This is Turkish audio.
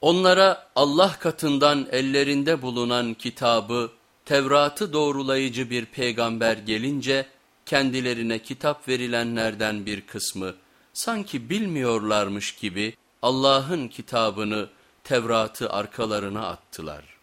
Onlara Allah katından ellerinde bulunan kitabı, Tevrat'ı doğrulayıcı bir peygamber gelince kendilerine kitap verilenlerden bir kısmı sanki bilmiyorlarmış gibi Allah'ın kitabını Tevrat'ı arkalarına attılar.